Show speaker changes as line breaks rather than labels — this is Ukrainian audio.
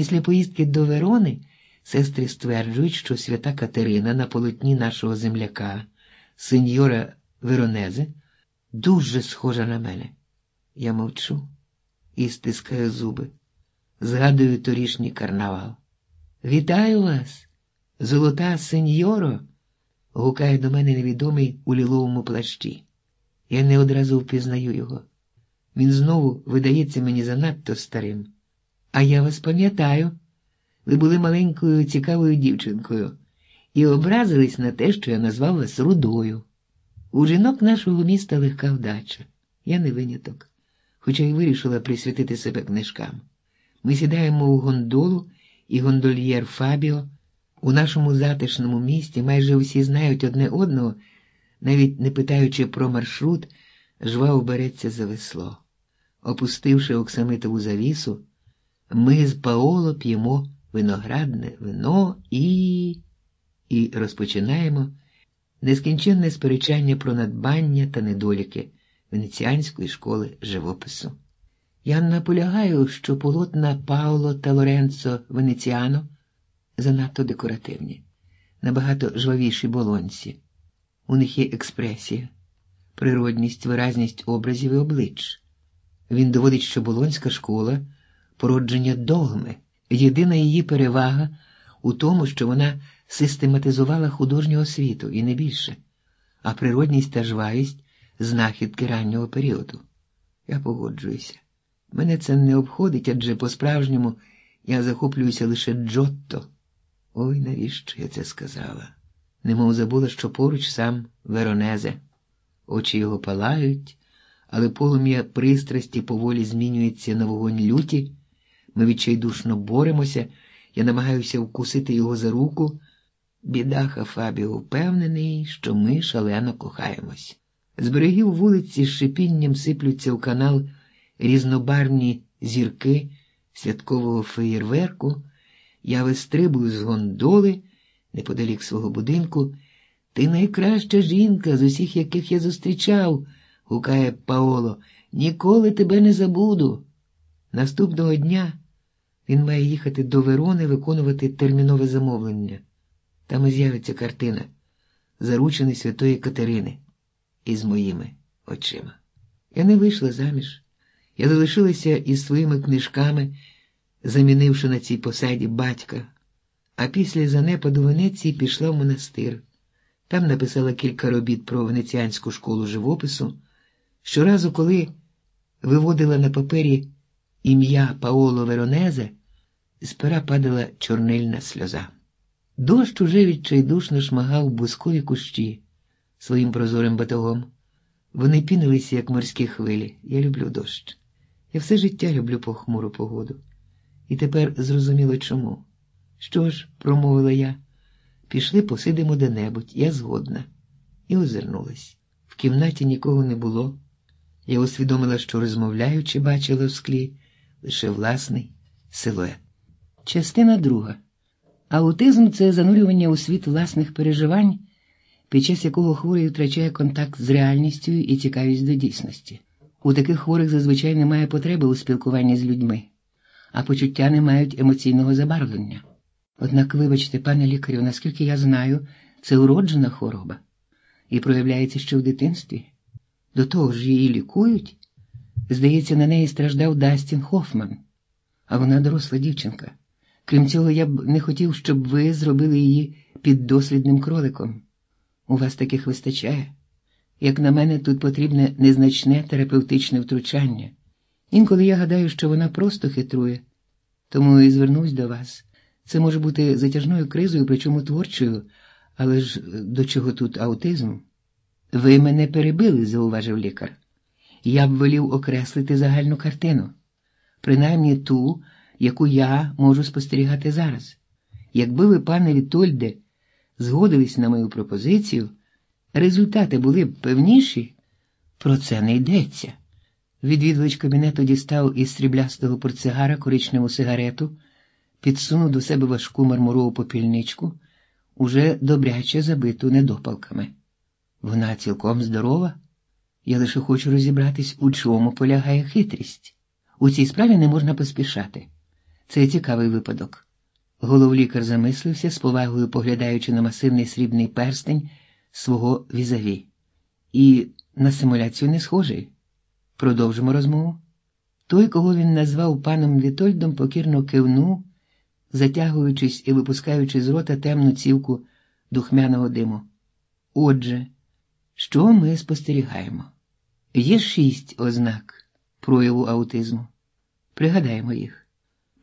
Після поїздки до Верони сестри стверджують, що свята Катерина на полотні нашого земляка, сеньора Веронези, дуже схожа на мене. Я мовчу і стискаю зуби. Згадую торішній карнавал. Вітаю вас, золота сеньоро, гукає до мене невідомий у ліловому плащі. Я не одразу впізнаю його. Він знову видається мені занадто старим. А я вас пам'ятаю, ви були маленькою цікавою дівчинкою і образились на те, що я назвав вас рудою. У жінок нашого міста легка вдача. Я не виняток, хоча й вирішила присвятити себе книжкам. Ми сідаємо у гондолу і гондольєр Фабіо. У нашому затишному місті майже усі знають одне одного, навіть не питаючи про маршрут, жваво береться за весло. Опустивши оксамитову завісу, ми з Паоло п'ємо виноградне вино і і розпочинаємо нескінченне сперечання про надбання та недоліки венеціанської школи живопису. Я наполягаю, що полотна Пауло та Лоренцо Венеціано занадто декоративні, набагато жвавіші болонці. У них є експресія, природність, виразність образів і облич. Він доводить, що Болонська школа породження догми, єдина її перевага у тому, що вона систематизувала художню освіту і не більше, а природність та жвавість знахідки раннього періоду. Я погоджуюся. Мене це не обходить, адже по-справжньому я захоплююся лише Джотто. Ой, навіщо я це сказала? Немов забула, що поруч сам Веронезе. Очі його палають, але полум'я пристрасті поволі змінюється на вогонь люті. Ми відчайдушно боремося, я намагаюся вкусити його за руку. Бідаха Фабіо впевнений, що ми шалено кохаємось. З берегів вулиці з шипінням сиплються в канал різнобарвні зірки святкового феєрверку. Я вистрибую з гондоли неподалік свого будинку. Ти найкраща жінка з усіх, яких я зустрічав, гукає Паоло. Ніколи тебе не забуду. Наступного дня він має їхати до Верони виконувати термінове замовлення. Там і з'явиться картина, заручений Святої Катерини із моїми очима. Я не вийшла заміж. Я залишилася із своїми книжками, замінивши на цій посаді батька, а після занепаду Венеції пішла в монастир. Там написала кілька робіт про венеціанську школу живопису. Щоразу, коли виводила на папері ім'я Паоло Веронезе, з пера падала чорнильна сльоза. Дощ уже відчайдушно шмагав бускові кущі своїм прозорим батогом. Вони пінилися, як морські хвилі. Я люблю дощ. Я все життя люблю похмуру погоду. І тепер зрозуміло чому. Що ж, промовила я, пішли посидимо де-небудь, я згодна, і озирнулась. В кімнаті нікого не було. Я усвідомила, що розмовляючи, бачила в склі лише власний силует. Частина друга. Аутизм це занурювання у світ власних переживань, під час якого хворий втрачає контакт з реальністю і цікавість до дійсності. У таких хворих зазвичай немає потреби у спілкуванні з людьми, а почуття не мають емоційного забарвлення. Однак, вибачте, пане лікарю, наскільки я знаю, це уроджена хвороба і проявляється ще в дитинстві. До того ж, її лікують. Здається, на неї страждав Дастін Хофман, а вона доросла дівчинка. Крім цього, я б не хотів, щоб ви зробили її піддослідним кроликом. У вас таких вистачає. Як на мене, тут потрібне незначне терапевтичне втручання. Інколи я гадаю, що вона просто хитрує, тому і звернусь до вас. Це може бути затяжною кризою, причому творчою, але ж до чого тут аутизм? Ви мене перебили, зауважив лікар. Я б волів окреслити загальну картину, принаймні ту, яку я можу спостерігати зараз. Якби ви, пане Вітольде, згодились на мою пропозицію, результати були б певніші, про це не йдеться. Відвідувач кабінету дістав із сріблястого портсигара коричневу сигарету, підсунув до себе важку мармурову попільничку, уже добряче забиту недопалками. Вона цілком здорова. Я лише хочу розібратись, у чому полягає хитрість. У цій справі не можна поспішати. Це цікавий випадок. Головлікар замислився, з повагою поглядаючи на масивний срібний перстень свого візаві. І на симуляцію не схожий. Продовжимо розмову. Той, кого він назвав паном Вітольдом, покірно кивнув, затягуючись і випускаючи з рота темну цівку духмяного диму. Отже, що ми спостерігаємо? Є шість ознак прояву аутизму. Пригадаємо їх.